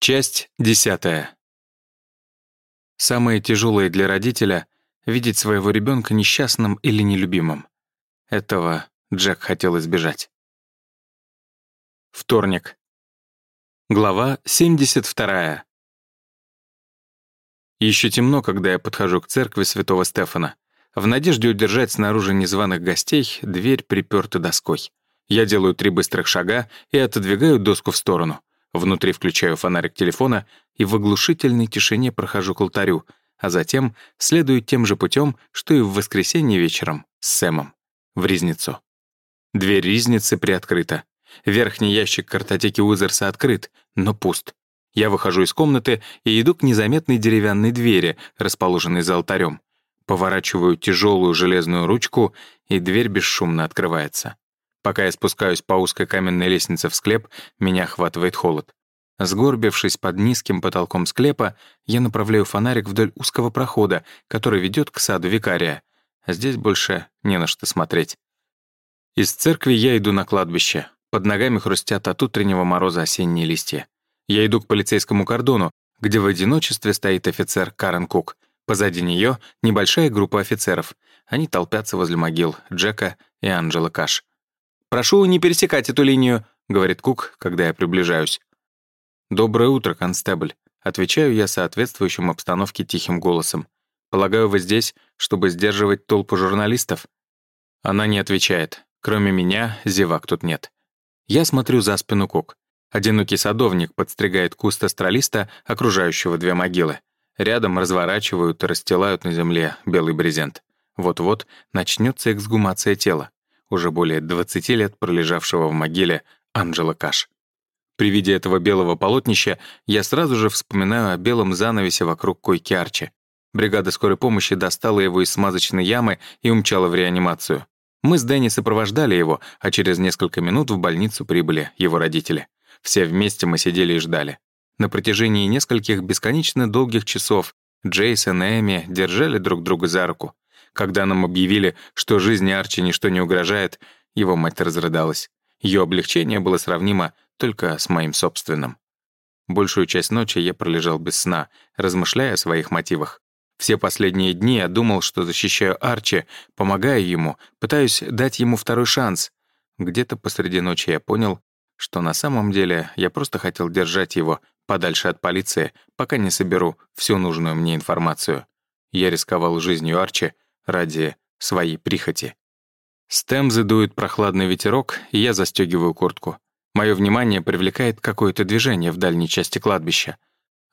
Часть десятая. Самое тяжелое для родителя — видеть своего ребенка несчастным или нелюбимым. Этого Джек хотел избежать. Вторник. Глава 72. Еще темно, когда я подхожу к церкви святого Стефана. В надежде удержать снаружи незваных гостей, дверь приперта доской. Я делаю три быстрых шага и отодвигаю доску в сторону. Внутри включаю фонарик телефона и в оглушительной тишине прохожу к алтарю, а затем следую тем же путем, что и в воскресенье вечером с Сэмом, в Ризницу. Дверь Ризницы приоткрыта. Верхний ящик картотеки Уизерса открыт, но пуст. Я выхожу из комнаты и иду к незаметной деревянной двери, расположенной за алтарем. Поворачиваю тяжелую железную ручку, и дверь бесшумно открывается. Пока я спускаюсь по узкой каменной лестнице в склеп, меня охватывает холод. Сгорбившись под низким потолком склепа, я направляю фонарик вдоль узкого прохода, который ведет к саду викария. Здесь больше не на что смотреть. Из церкви я иду на кладбище. Под ногами хрустят от утреннего мороза осенние листья. Я иду к полицейскому кордону, где в одиночестве стоит офицер Карен Кук. Позади нее небольшая группа офицеров. Они толпятся возле могил Джека и Анджела Каш. «Прошу не пересекать эту линию», — говорит Кук, когда я приближаюсь. «Доброе утро, констебль», — отвечаю я соответствующим обстановке тихим голосом. «Полагаю, вы здесь, чтобы сдерживать толпу журналистов?» Она не отвечает. Кроме меня, зевак тут нет. Я смотрю за спину Кук. Одинокий садовник подстригает куст астролиста, окружающего две могилы. Рядом разворачивают и расстилают на земле белый брезент. Вот-вот начнется эксгумация тела уже более 20 лет пролежавшего в могиле Анджела Каш. При виде этого белого полотнища я сразу же вспоминаю о белом занавесе вокруг койки Арчи. Бригада скорой помощи достала его из смазочной ямы и умчала в реанимацию. Мы с Дэнни сопровождали его, а через несколько минут в больницу прибыли его родители. Все вместе мы сидели и ждали. На протяжении нескольких бесконечно долгих часов Джейсон и Эми держали друг друга за руку. Когда нам объявили, что жизни Арчи ничто не угрожает, его мать разрыдалась. Ее облегчение было сравнимо только с моим собственным. Большую часть ночи я пролежал без сна, размышляя о своих мотивах. Все последние дни я думал, что защищаю Арчи, помогаю ему, пытаюсь дать ему второй шанс. Где-то посреди ночи я понял, что на самом деле я просто хотел держать его подальше от полиции, пока не соберу всю нужную мне информацию. Я рисковал жизнью Арчи, ради своей прихоти. С Темзы дует прохладный ветерок, и я застегиваю куртку. Мое внимание привлекает какое-то движение в дальней части кладбища.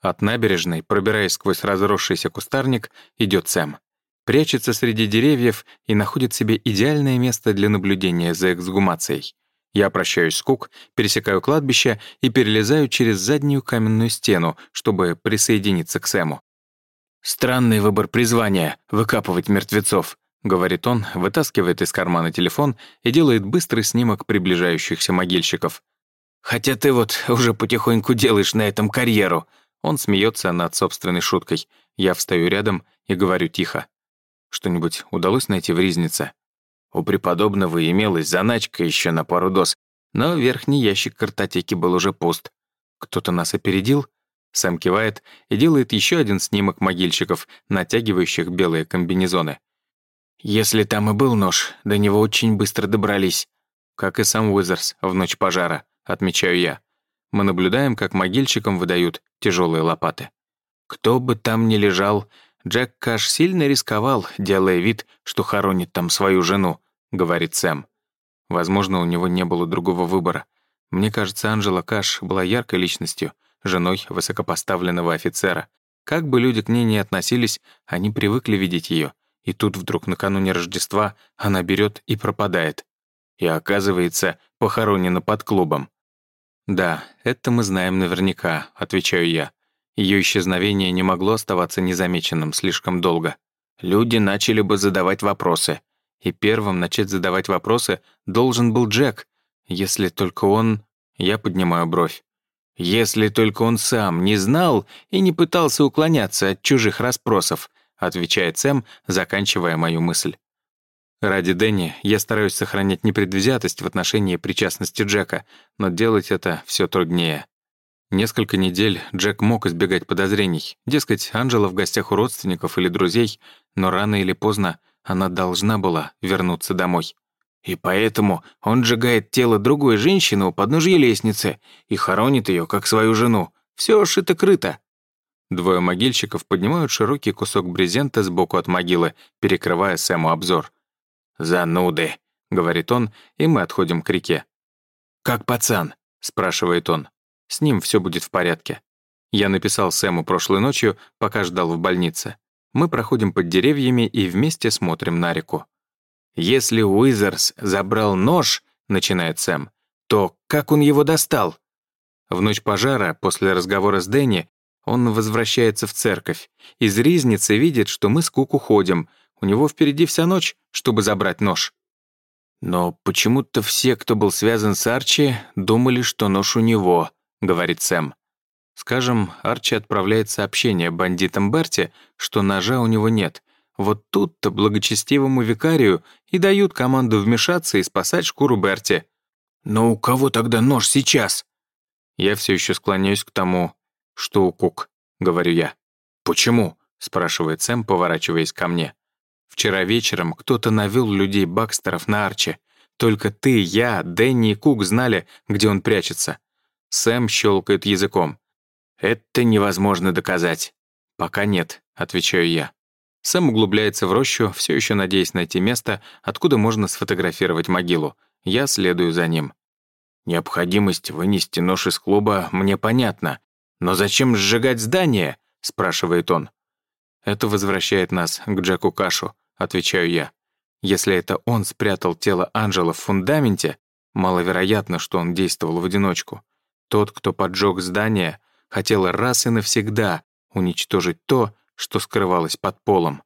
От набережной, пробираясь сквозь разросшийся кустарник, идет Сэм. Прячется среди деревьев и находит себе идеальное место для наблюдения за эксгумацией. Я прощаюсь с Кук, пересекаю кладбище и перелезаю через заднюю каменную стену, чтобы присоединиться к Сэму. «Странный выбор призвания — выкапывать мертвецов», — говорит он, вытаскивает из кармана телефон и делает быстрый снимок приближающихся могильщиков. «Хотя ты вот уже потихоньку делаешь на этом карьеру». Он смеется над собственной шуткой. Я встаю рядом и говорю тихо. «Что-нибудь удалось найти в Ризнице?» У преподобного имелась заначка еще на пару доз, но верхний ящик картотеки был уже пуст. Кто-то нас опередил? Сэм кивает и делает еще один снимок могильщиков, натягивающих белые комбинезоны. «Если там и был нож, до него очень быстро добрались. Как и сам Уизерс в ночь пожара», — отмечаю я. Мы наблюдаем, как могильщикам выдают тяжелые лопаты. Кто бы там ни лежал, Джек Каш сильно рисковал, делая вид, что хоронит там свою жену, говорит Сэм. Возможно, у него не было другого выбора. Мне кажется, Анжела Каш была яркой личностью — женой высокопоставленного офицера. Как бы люди к ней ни относились, они привыкли видеть ее. И тут вдруг накануне Рождества она берет и пропадает. И оказывается, похоронена под клубом. «Да, это мы знаем наверняка», — отвечаю я. Ее исчезновение не могло оставаться незамеченным слишком долго. Люди начали бы задавать вопросы. И первым начать задавать вопросы должен был Джек, если только он... Я поднимаю бровь. «Если только он сам не знал и не пытался уклоняться от чужих расспросов», отвечает Сэм, заканчивая мою мысль. Ради Дэнни я стараюсь сохранять непредвзятость в отношении причастности Джека, но делать это все труднее. Несколько недель Джек мог избегать подозрений. Дескать, Анжела в гостях у родственников или друзей, но рано или поздно она должна была вернуться домой. И поэтому он сжигает тело другой женщины у подножья лестницы и хоронит ее как свою жену. Все шито-крыто. Двое могильщиков поднимают широкий кусок брезента сбоку от могилы, перекрывая Сэму обзор. «Зануды», — говорит он, и мы отходим к реке. «Как пацан?» — спрашивает он. «С ним все будет в порядке». Я написал Сэму прошлой ночью, пока ждал в больнице. Мы проходим под деревьями и вместе смотрим на реку. «Если Уизерс забрал нож», — начинает Сэм, «то как он его достал?» В ночь пожара, после разговора с Дэнни, он возвращается в церковь. Из ризницы видит, что мы с Кук ходим. У него впереди вся ночь, чтобы забрать нож. «Но почему-то все, кто был связан с Арчи, думали, что нож у него», — говорит Сэм. Скажем, Арчи отправляет сообщение бандитам Берти, что ножа у него нет, вот тут-то благочестивому викарию и дают команду вмешаться и спасать шкуру Берти. Но у кого тогда нож сейчас? Я все еще склоняюсь к тому, что у Кук, говорю я. Почему? спрашивает Сэм, поворачиваясь ко мне. Вчера вечером кто-то навел людей Бакстеров на Арчи. Только ты, я, Дэнни и Кук знали, где он прячется. Сэм щелкает языком. «Это невозможно доказать». «Пока нет», — отвечаю я. Сэм углубляется в рощу, все еще надеясь найти место, откуда можно сфотографировать могилу. Я следую за ним. «Необходимость вынести нож из клуба мне понятна. Но зачем сжигать здание?» — спрашивает он. «Это возвращает нас к Джеку Кашу», — отвечаю я. «Если это он спрятал тело Анжела в фундаменте, маловероятно, что он действовал в одиночку. Тот, кто поджег здание, хотел раз и навсегда уничтожить то, что скрывалось под полом.